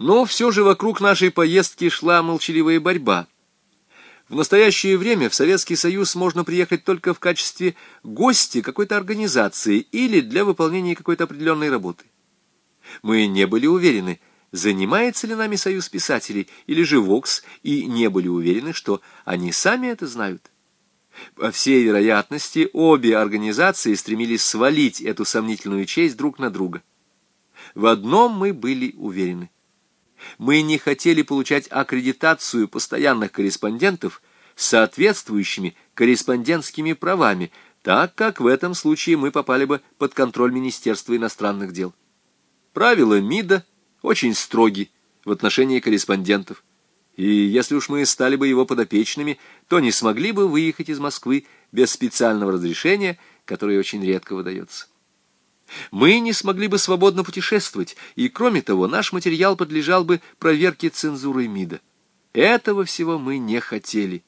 Но все же вокруг нашей поездки шла молчаливая борьба. В настоящее время в Советский Союз можно приехать только в качестве гостя какой-то организации или для выполнения какой-то определенной работы. Мы не были уверены, занимается ли нами Союз писателей или же ВОКС, и не были уверены, что они сами это знают. По всей вероятности, обе организации стремились свалить эту сомнительную честь друг на друга. В одном мы были уверены. Мы не хотели получать аккредитацию постоянных корреспондентов с соответствующими корреспондентскими правами, так как в этом случае мы попали бы под контроль Министерства иностранных дел. Правила МИДа очень строги в отношении корреспондентов, и если уж мы стали бы его подопечными, то не смогли бы выехать из Москвы без специального разрешения, которое очень редко выдается. Мы не смогли бы свободно путешествовать, и, кроме того, наш материал подлежал бы проверке цензурой МИДа. Этого всего мы не хотели.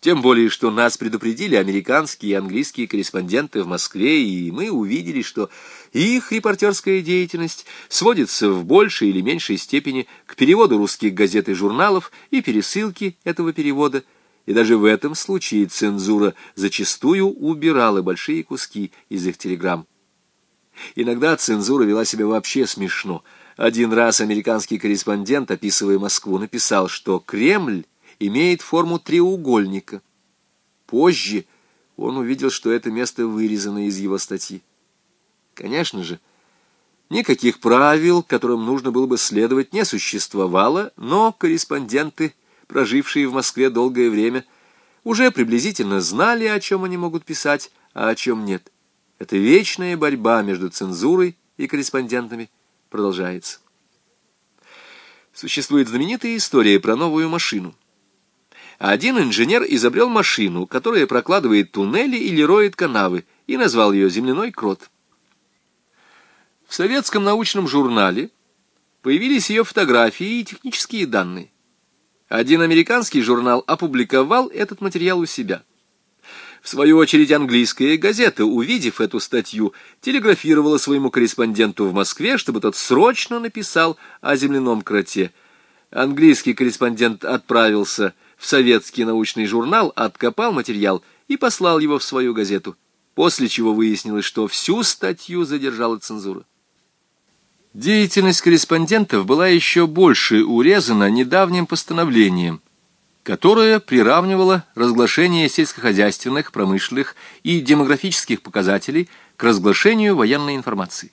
Тем более, что нас предупредили американские и английские корреспонденты в Москве, и мы увидели, что их репортерская деятельность сводится в большей или меньшей степени к переводу русских газет и журналов и пересылке этого перевода, и даже в этом случае цензура зачастую убирала большие куски из их телеграмм. Иногда цензура вела себя вообще смешно. Один раз американский корреспондент, описывая Москву, написал, что Кремль имеет форму треугольника. Позже он увидел, что это место вырезано из его статьи. Конечно же, никаких правил, которым нужно было бы следовать, не существовало, но корреспонденты, прожившие в Москве долгое время, уже приблизительно знали, о чем они могут писать, а о чем нет. Эта вечная борьба между цензурой и корреспондентами продолжается. Существует знаменитая история про новую машину. Один инженер изобрел машину, которая прокладывает туннели или роет канавы, и назвал ее «Земляной крот». В советском научном журнале появились ее фотографии и технические данные. Один американский журнал опубликовал этот материал у себя – в свою очередь английская газета, увидев эту статью, телеграфировала своему корреспонденту в Москве, чтобы тот срочно написал о земляном кроте. Английский корреспондент отправился в советский научный журнал, откопал материал и послал его в свою газету, после чего выяснилось, что всю статью задержала цензура. Деятельность корреспондентов была еще больше урезана недавним постановлением – которая приравнивала разглашение сельскохозяйственных, промышленных и демографических показателей к разглашению военной информации.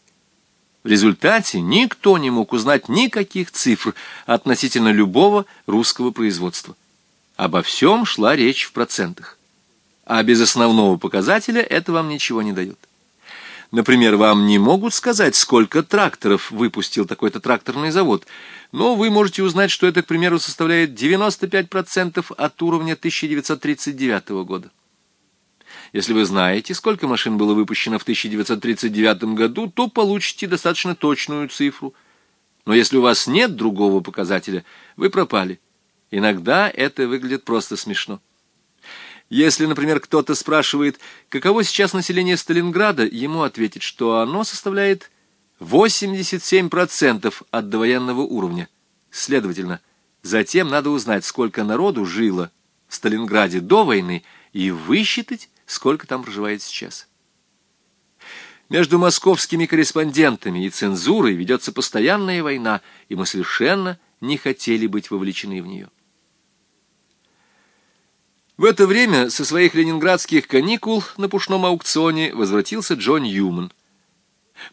В результате никто не мог узнать никаких цифр относительно любого русского производства. Обо всем шла речь в процентах. А без основного показателя это вам ничего не дает. Например, вам не могут сказать, сколько тракторов выпустил такой-то тракторный завод, но вы можете узнать, что это, к примеру, составляет 95% от уровня 1939 года. Если вы знаете, сколько машин было выпущено в 1939 году, то получите достаточно точную цифру. Но если у вас нет другого показателя, вы пропали. Иногда это выглядит просто смешно. Если, например, кто-то спрашивает, каково сейчас население Сталинграда, ему ответить, что оно составляет 87% от довоенного уровня. Следовательно, затем надо узнать, сколько народу жило в Сталинграде до войны и высчитать, сколько там проживает сейчас. Между московскими корреспондентами и цензурой ведется постоянная война, и мы совершенно не хотели быть вовлечены в нее. В это время со своих ленинградских каникул на пушном аукционе возвратился Джон Ньюман.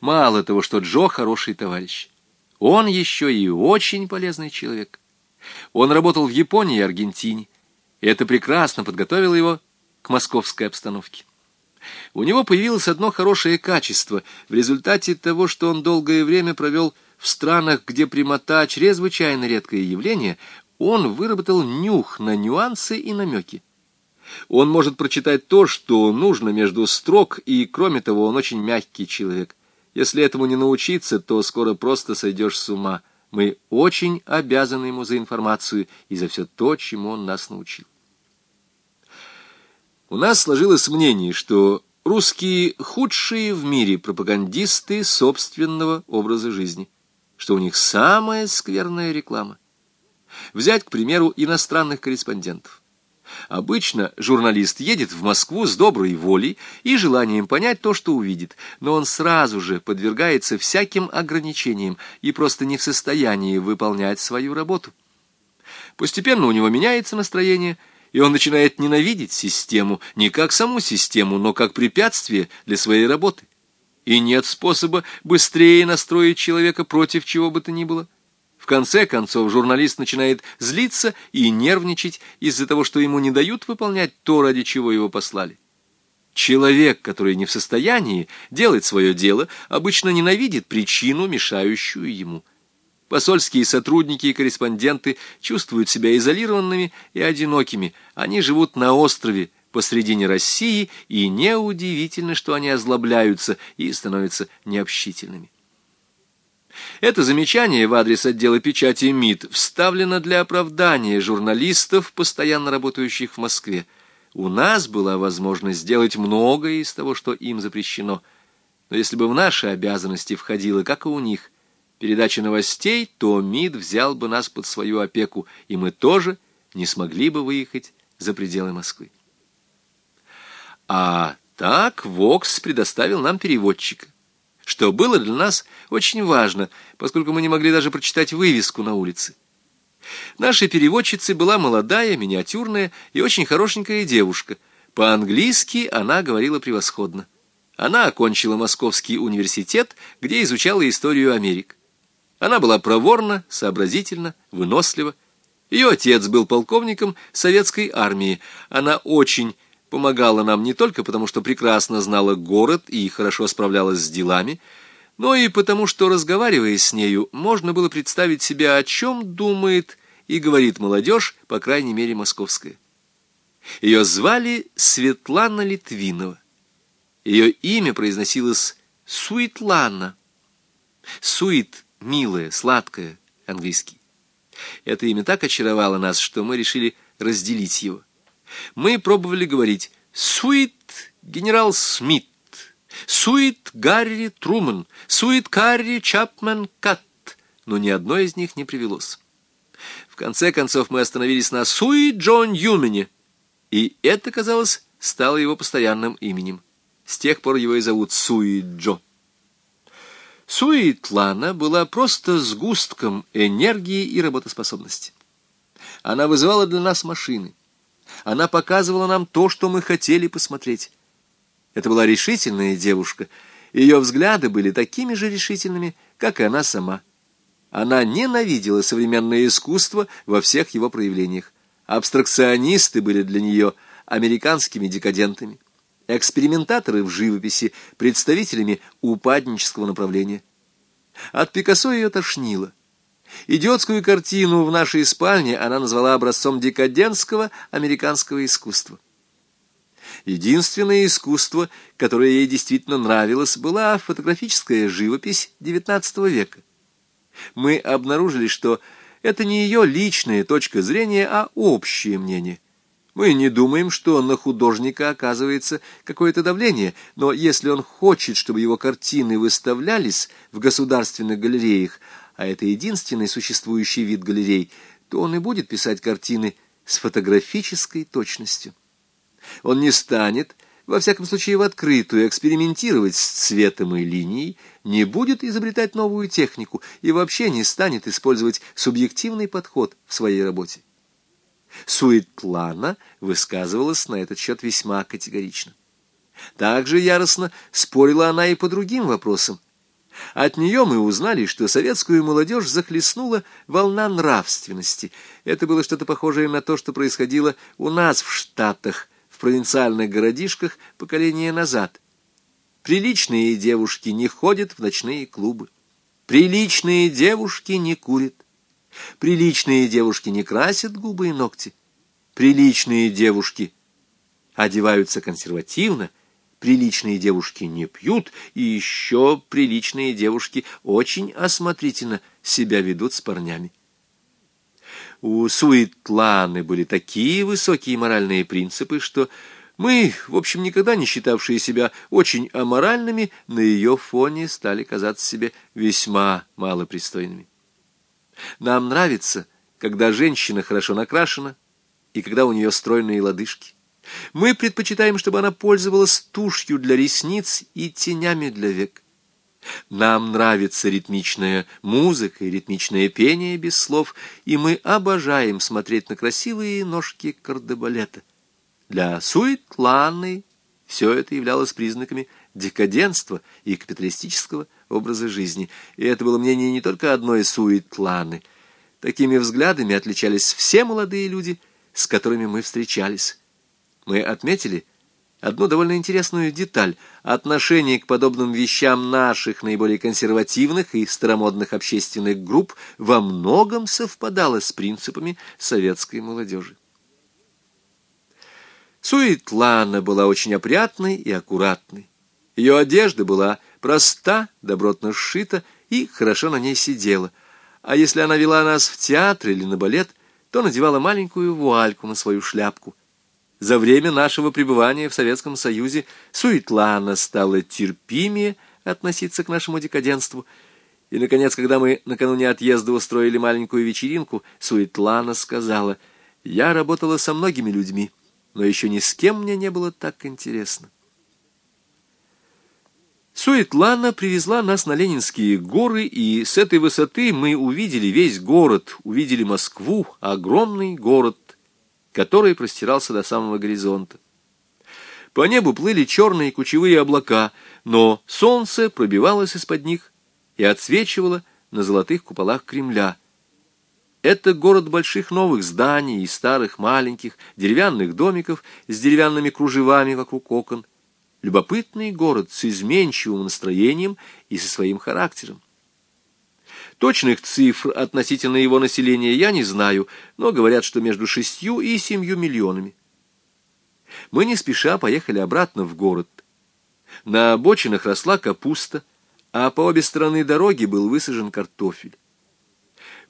Мало того, что Джо хороший товарищ, он еще и очень полезный человек. Он работал в Японии и Аргентине, и это прекрасно подготовило его к московской обстановке. У него появилось одно хорошее качество в результате того, что он долгое время провел в странах, где прямота чрезвычайно редкое явление, он выработал нюх на нюансы и намеки. Он может прочитать то, что нужно между строк, и, кроме того, он очень мягкий человек. Если этому не научиться, то скоро просто сойдешь с ума. Мы очень обязаны ему за информацию и за все то, чему он нас научил. У нас сложилось мнение, что русские худшие в мире пропагандисты собственного образа жизни что у них самая скверная реклама. Взять, к примеру, иностранных корреспондентов. Обычно журналист едет в Москву с доброй волей и желанием понять то, что увидит, но он сразу же подвергается всяким ограничениям и просто не в состоянии выполнять свою работу. Постепенно у него меняется настроение, и он начинает ненавидеть систему не как саму систему, но как препятствие для своей работы. И нет способа быстрее настроить человека против чего бы то ни было. В конце концов, журналист начинает злиться и нервничать из-за того, что ему не дают выполнять то, ради чего его послали. Человек, который не в состоянии делать свое дело, обычно ненавидит причину, мешающую ему. Посольские сотрудники и корреспонденты чувствуют себя изолированными и одинокими. Они живут на острове посредине России, и неудивительно, что они озлобляются и становятся необщительными. Это замечание в адрес отдела печати МИД вставлено для оправдания журналистов, постоянно работающих в Москве. У нас была возможность сделать многое из того, что им запрещено. Но если бы в наши обязанности входило, как и у них, передача новостей, то МИД взял бы нас под свою опеку, и мы тоже не смогли бы выехать за пределы Москвы. А так Вокс предоставил нам переводчика что было для нас очень важно, поскольку мы не могли даже прочитать вывеску на улице. Нашей переводчицей была молодая, миниатюрная и очень хорошенькая девушка. По-английски она говорила превосходно. Она окончила Московский университет, где изучала историю Америк. Она была проворна, сообразительна, вынослива. Ее отец был полковником советской армии. Она очень помогала нам не только потому, что прекрасно знала город и хорошо справлялась с делами, но и потому, что, разговаривая с нею, можно было представить себе, о чем думает и говорит молодежь, по крайней мере, московская. Ее звали Светлана Литвинова. Ее имя произносилось Суитлана. Суит — милая, сладкая, английский. Это имя так очаровало нас, что мы решили разделить его. Мы пробовали говорить «Суит генерал Смит», «Суит Гарри Труман», «Суит Карри Чапман Кат», но ни одно из них не привелось. В конце концов мы остановились на «Суит Джон Юмене», и это, казалось, стало его постоянным именем. С тех пор его и зовут Суит Джо. Суит Лана была просто сгустком энергии и работоспособности. Она вызывала для нас машины. Она показывала нам то, что мы хотели посмотреть. Это была решительная девушка. Ее взгляды были такими же решительными, как и она сама. Она ненавидела современное искусство во всех его проявлениях. Абстракционисты были для нее американскими декадентами, экспериментаторы в живописи – представителями упаднического направления. От Пикассо ее тошнило – Идиотскую картину в нашей спальне она назвала образцом декадентского американского искусства. Единственное искусство, которое ей действительно нравилось, была фотографическая живопись XIX века. Мы обнаружили, что это не ее личная точка зрения, а общее мнение. Мы не думаем, что на художника оказывается какое-то давление, но если он хочет, чтобы его картины выставлялись в государственных галереях, а это единственный существующий вид галерей, то он и будет писать картины с фотографической точностью. Он не станет, во всяком случае в открытую, экспериментировать с цветом и линией, не будет изобретать новую технику и вообще не станет использовать субъективный подход в своей работе. Суетлана высказывалась на этот счет весьма категорично. Также яростно спорила она и по другим вопросам, от нее мы узнали, что советскую молодежь захлестнула волна нравственности. Это было что-то похожее на то, что происходило у нас в Штатах, в провинциальных городишках поколения назад. Приличные девушки не ходят в ночные клубы. Приличные девушки не курят. Приличные девушки не красят губы и ногти. Приличные девушки одеваются консервативно – приличные девушки не пьют, и еще приличные девушки очень осмотрительно себя ведут с парнями. У Суитланы были такие высокие моральные принципы, что Мы, в общем, никогда не считавшие себя очень аморальными, на ее фоне стали казаться себе весьма малопристойными. Нам нравится, когда женщина хорошо накрашена и когда у нее стройные лодыжки. Мы предпочитаем, чтобы она пользовалась тушью для ресниц и тенями для век. Нам нравится ритмичная музыка и ритмичное пение без слов, и мы обожаем смотреть на красивые ножки кардебалета. Для Суетланы все это являлось признаками декаденства и капиталистического образа жизни, и это было мнение не только одной Суетланы. Такими взглядами отличались все молодые люди, с которыми мы встречались. Мы отметили, одну довольно интересную деталь. Отношение к подобным вещам наших наиболее консервативных и старомодных общественных групп во многом совпадало с принципами советской молодежи. Суетлана была очень опрятной и аккуратной. Ее одежда была проста, добротно сшита и хорошо на ней сидела. А если она вела нас в театр или на балет, то надевала маленькую вуальку на свою шляпку – за время нашего пребывания в Советском Союзе Суетлана стала терпимее относиться к нашему декаденству. И, наконец, когда мы накануне отъезда устроили маленькую вечеринку, Суетлана сказала, «Я работала со многими людьми, но еще ни с кем мне не было так интересно». Суетлана привезла нас на Ленинские горы, и с этой высоты мы увидели весь город, увидели Москву, огромный город, который простирался до самого горизонта. По небу плыли черные кучевые облака, но солнце пробивалось из-под них и отсвечивало на золотых куполах Кремля. Это город больших новых зданий и старых маленьких деревянных домиков с деревянными кружевами вокруг окон. Любопытный город с изменчивым настроением и со своим характером. Точных цифр относительно его населения я не знаю, но говорят, что между шестью и семью миллионами. Мы не спеша поехали обратно в город. На обочинах росла капуста, а по обе стороны дороги был высажен картофель.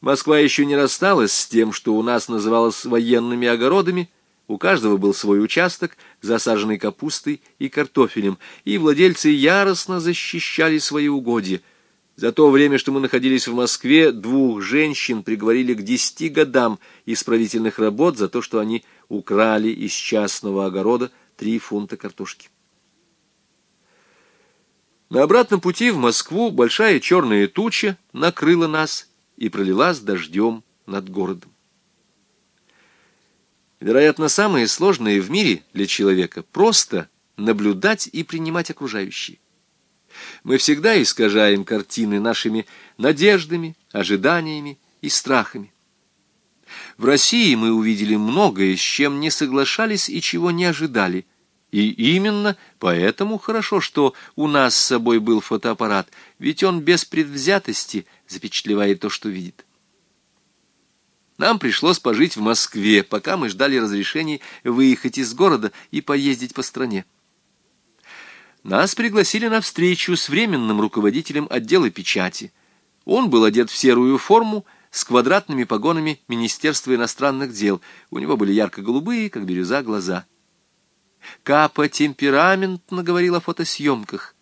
Москва еще не рассталась с тем, что у нас называлось военными огородами, у каждого был свой участок, засаженный капустой и картофелем, и владельцы яростно защищали свои угодья — за то время, что мы находились в Москве, двух женщин приговорили к десяти годам исправительных работ за то, что они украли из частного огорода три фунта картошки. На обратном пути в Москву большая черная туча накрыла нас и пролилась дождем над городом. Вероятно, самое сложное в мире для человека — просто наблюдать и принимать окружающие. Мы всегда искажаем картины нашими надеждами, ожиданиями и страхами. В России мы увидели многое, с чем не соглашались и чего не ожидали. И именно поэтому хорошо, что у нас с собой был фотоаппарат, ведь он без предвзятости запечатлевает то, что видит. Нам пришлось пожить в Москве, пока мы ждали разрешений выехать из города и поездить по стране. Нас пригласили на встречу с временным руководителем отдела печати. Он был одет в серую форму с квадратными погонами Министерства иностранных дел. У него были ярко-голубые, как бирюза, глаза. Капа темпераментно говорил о фотосъемках.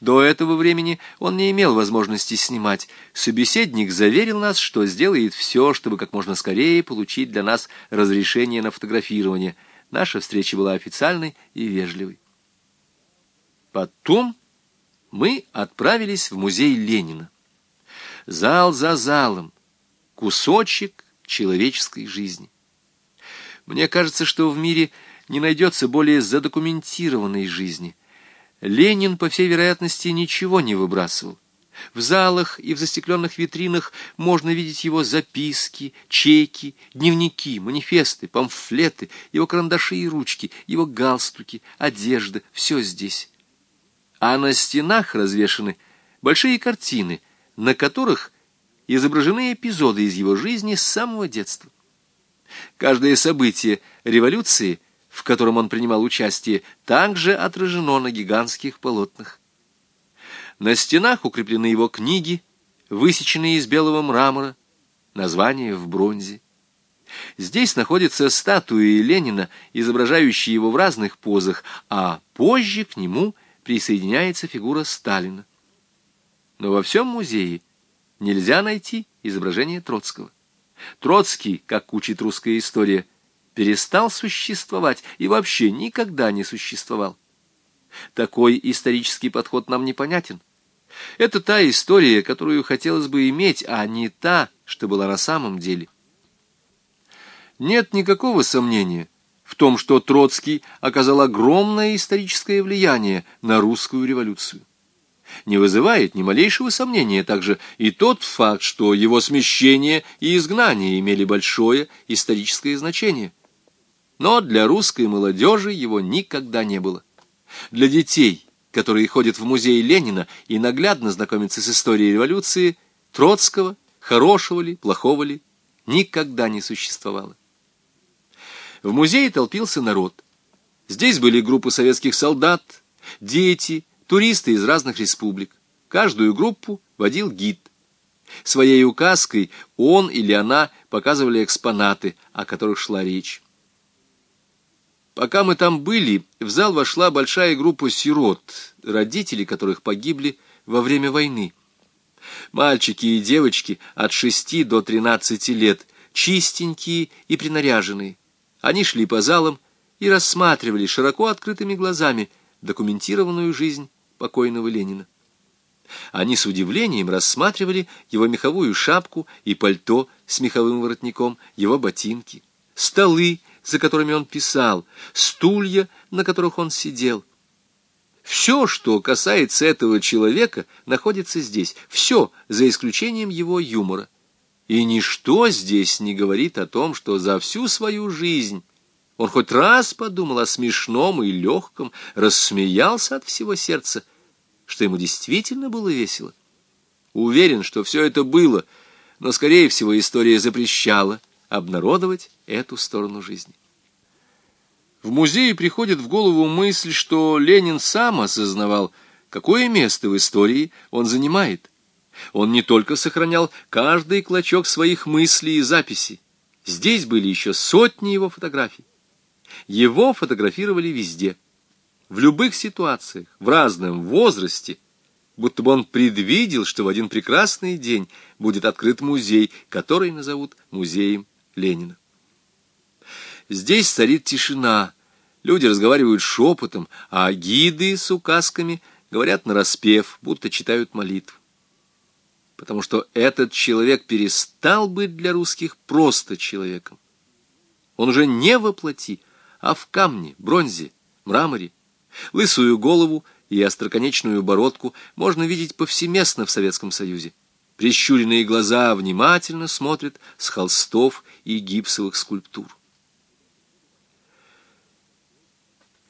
До этого времени он не имел возможности снимать. Собеседник заверил нас, что сделает все, чтобы как можно скорее получить для нас разрешение на фотографирование. Наша встреча была официальной и вежливой. Потом мы отправились в музей Ленина. Зал за залом, кусочек человеческой жизни. Мне кажется, что в мире не найдется более задокументированной жизни. Ленин, по всей вероятности, ничего не выбрасывал. В залах и в застекленных витринах можно видеть его записки, чеки, дневники, манифесты, памфлеты, его карандаши и ручки, его галстуки, одежда — все здесь а на стенах развешаны большие картины, на которых изображены эпизоды из его жизни с самого детства. Каждое событие революции, в котором он принимал участие, также отражено на гигантских полотнах. На стенах укреплены его книги, высеченные из белого мрамора, названия в бронзе. Здесь находятся статуи Ленина, изображающие его в разных позах, а позже к нему присоединяется фигура Сталина. Но во всем музее нельзя найти изображение Троцкого. Троцкий, как учит русская история, перестал существовать и вообще никогда не существовал. Такой исторический подход нам непонятен. Это та история, которую хотелось бы иметь, а не та, что была на самом деле. Нет никакого сомнения в том, что Троцкий оказал огромное историческое влияние на русскую революцию. Не вызывает ни малейшего сомнения также и тот факт, что его смещение и изгнание имели большое историческое значение. Но для русской молодежи его никогда не было. Для детей, которые ходят в музей Ленина и наглядно знакомятся с историей революции, Троцкого, хорошего ли, плохого ли, никогда не существовало. В музее толпился народ. Здесь были группы советских солдат, дети, туристы из разных республик. Каждую группу водил гид. Своей указкой он или она показывали экспонаты, о которых шла речь. Пока мы там были, в зал вошла большая группа сирот, родители которых погибли во время войны. Мальчики и девочки от шести до тринадцати лет, чистенькие и принаряженные. Они шли по залам и рассматривали широко открытыми глазами документированную жизнь покойного Ленина. Они с удивлением рассматривали его меховую шапку и пальто с меховым воротником, его ботинки, столы, за которыми он писал, стулья, на которых он сидел. Все, что касается этого человека, находится здесь. Все, за исключением его юмора. И ничто здесь не говорит о том, что за всю свою жизнь он хоть раз подумал о смешном и легком, рассмеялся от всего сердца, что ему действительно было весело. Уверен, что все это было, но, скорее всего, история запрещала обнародовать эту сторону жизни. В музее приходит в голову мысль, что Ленин сам осознавал, какое место в истории он занимает, он не только сохранял каждый клочок своих мыслей и записей. Здесь были еще сотни его фотографий. Его фотографировали везде, в любых ситуациях, в разном возрасте, будто бы он предвидел, что в один прекрасный день будет открыт музей, который назовут музеем Ленина. Здесь царит тишина, люди разговаривают шепотом, а гиды с указками говорят нараспев, будто читают молитву потому что этот человек перестал быть для русских просто человеком. Он уже не во плоти, а в камне, бронзе, мраморе. Лысую голову и остроконечную бородку можно видеть повсеместно в Советском Союзе. Прищуренные глаза внимательно смотрят с холстов и гипсовых скульптур.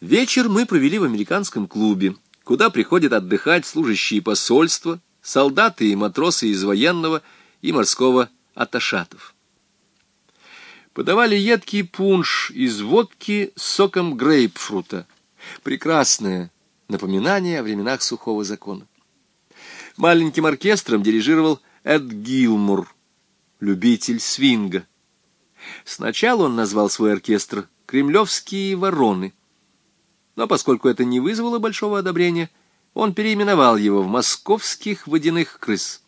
Вечер мы провели в американском клубе, куда приходят отдыхать служащие посольства, солдаты и матросы из военного и морского аташатов. Подавали едкий пунш из водки с соком грейпфрута. Прекрасное напоминание о временах сухого закона. Маленьким оркестром дирижировал Эд Гилмур, любитель свинга. Сначала он назвал свой оркестр «Кремлевские вороны». Но поскольку это не вызвало большого одобрения, он переименовал его в «Московских водяных крыс».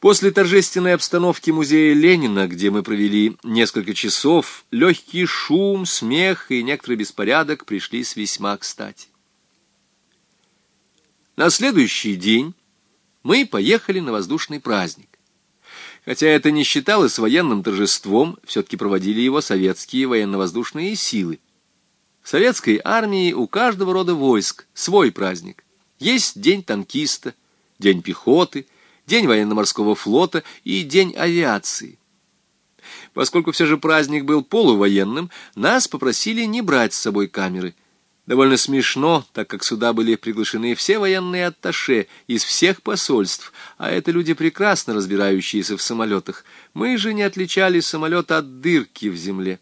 После торжественной обстановки музея Ленина, где мы провели несколько часов, легкий шум, смех и некоторый беспорядок пришли с весьма кстати. На следующий день мы поехали на воздушный праздник. Хотя это не считалось военным торжеством, все-таки проводили его советские военно-воздушные силы. В советской армии у каждого рода войск свой праздник. Есть день танкиста, день пехоты, день военно-морского флота и день авиации. Поскольку все же праздник был полувоенным, нас попросили не брать с собой камеры. Довольно смешно, так как сюда были приглашены все военные атташе из всех посольств, а это люди, прекрасно разбирающиеся в самолетах. Мы же не отличали самолет от дырки в земле.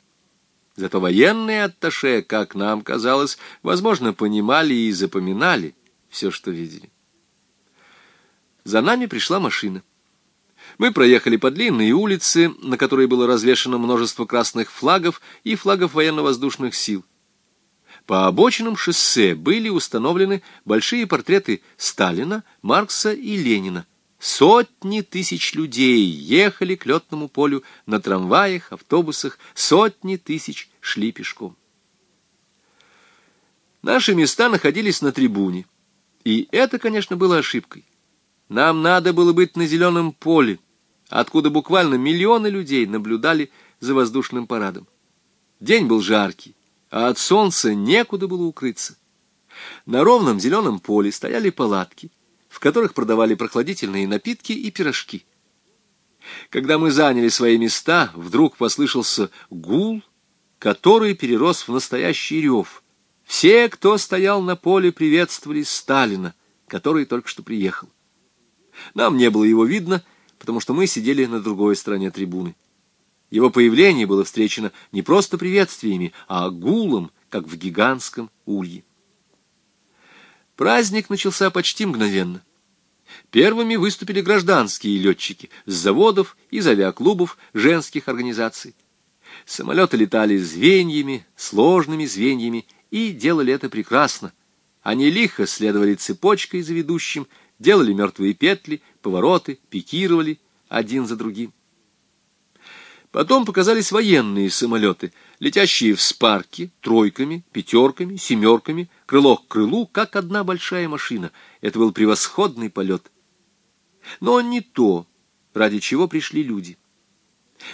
Зато военные атташе, как нам казалось, возможно, понимали и запоминали все, что видели. За нами пришла машина. Мы проехали по длинной улице, на которой было развешано множество красных флагов и флагов военно-воздушных сил. По обочинам шоссе были установлены большие портреты Сталина, Маркса и Ленина. Сотни тысяч людей ехали к летному полю на трамваях, автобусах, сотни тысяч шли пешком. Наши места находились на трибуне, и это, конечно, было ошибкой. Нам надо было быть на зеленом поле, откуда буквально миллионы людей наблюдали за воздушным парадом. День был жаркий, а от солнца некуда было укрыться. На ровном зеленом поле стояли палатки, в которых продавали прохладительные напитки и пирожки. Когда мы заняли свои места, вдруг послышался гул, который перерос в настоящий рев. Все, кто стоял на поле, приветствовали Сталина, который только что приехал. Нам не было его видно, потому что мы сидели на другой стороне трибуны. Его появление было встречено не просто приветствиями, а гулом, как в гигантском улье. Праздник начался почти мгновенно. Первыми выступили гражданские летчики с заводов, из авиаклубов, женских организаций. Самолеты летали звеньями, сложными звеньями, и делали это прекрасно. Они лихо следовали цепочкой за ведущим, делали мертвые петли, повороты, пикировали один за другим. Потом показались военные самолеты, летящие в спарке, тройками, пятерками, семерками, крыло к крылу, как одна большая машина. Это был превосходный полет. Но не то, ради чего пришли люди.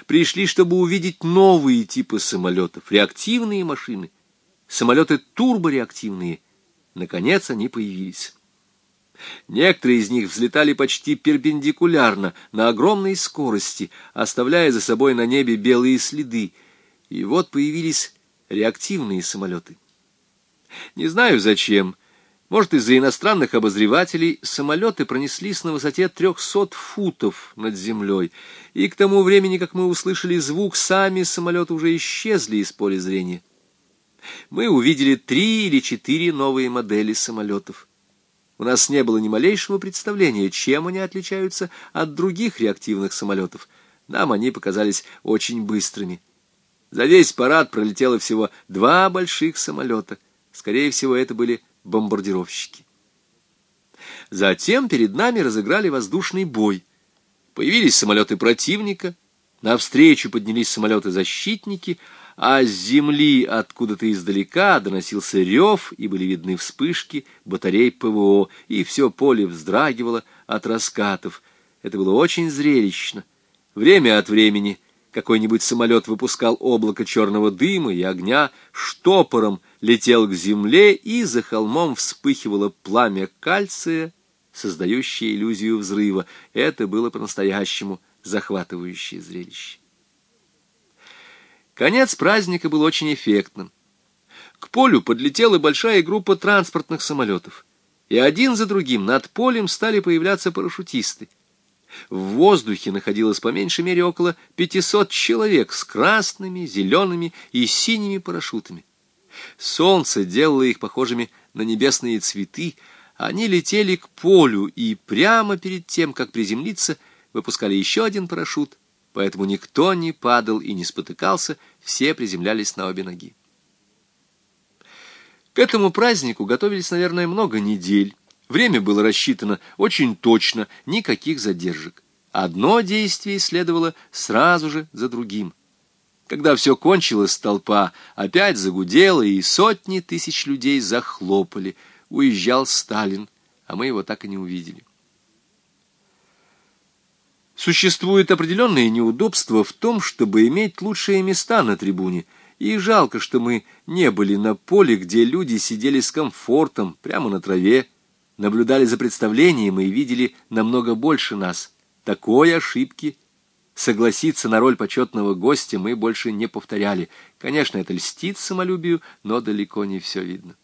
Пришли, чтобы увидеть новые типы самолетов, реактивные машины, самолеты турбореактивные. Наконец они появились. Некоторые из них взлетали почти перпендикулярно, на огромной скорости, оставляя за собой на небе белые следы. И вот появились реактивные самолеты. Не знаю зачем. Может, из-за иностранных обозревателей самолеты пронеслись на высоте трехсот футов над землей, и к тому времени, как мы услышали звук, сами самолеты уже исчезли из поля зрения. Мы увидели три или четыре новые модели самолетов. У нас не было ни малейшего представления, чем они отличаются от других реактивных самолетов. Нам они показались очень быстрыми. За весь парад пролетело всего два больших самолета. Скорее всего, это были бомбардировщики. Затем перед нами разыграли воздушный бой. Появились самолеты противника, навстречу поднялись самолеты-защитники — а с земли откуда-то издалека доносился рев, и были видны вспышки батарей ПВО, и все поле вздрагивало от раскатов. Это было очень зрелищно. Время от времени какой-нибудь самолет выпускал облако черного дыма и огня, штопором летел к земле, и за холмом вспыхивало пламя кальция, создающее иллюзию взрыва. Это было по-настоящему захватывающее зрелище. Конец праздника был очень эффектным. К полю подлетела большая группа транспортных самолетов, и один за другим над полем стали появляться парашютисты. В воздухе находилось по меньшей мере около 500 человек с красными, зелеными и синими парашютами. Солнце делало их похожими на небесные цветы, они летели к полю и прямо перед тем, как приземлиться, выпускали еще один парашют — поэтому никто не падал и не спотыкался, все приземлялись на обе ноги. К этому празднику готовились, наверное, много недель. Время было рассчитано очень точно, никаких задержек. Одно действие следовало сразу же за другим. Когда все кончилось, толпа опять загудела, и сотни тысяч людей захлопали. Уезжал Сталин, а мы его так и не увидели. Существует определенное неудобство в том, чтобы иметь лучшие места на трибуне, и жалко, что мы не были на поле, где люди сидели с комфортом, прямо на траве, наблюдали за представлением и видели намного больше нас. Такой ошибки согласиться на роль почетного гостя мы больше не повторяли. Конечно, это льстит самолюбию, но далеко не все видно.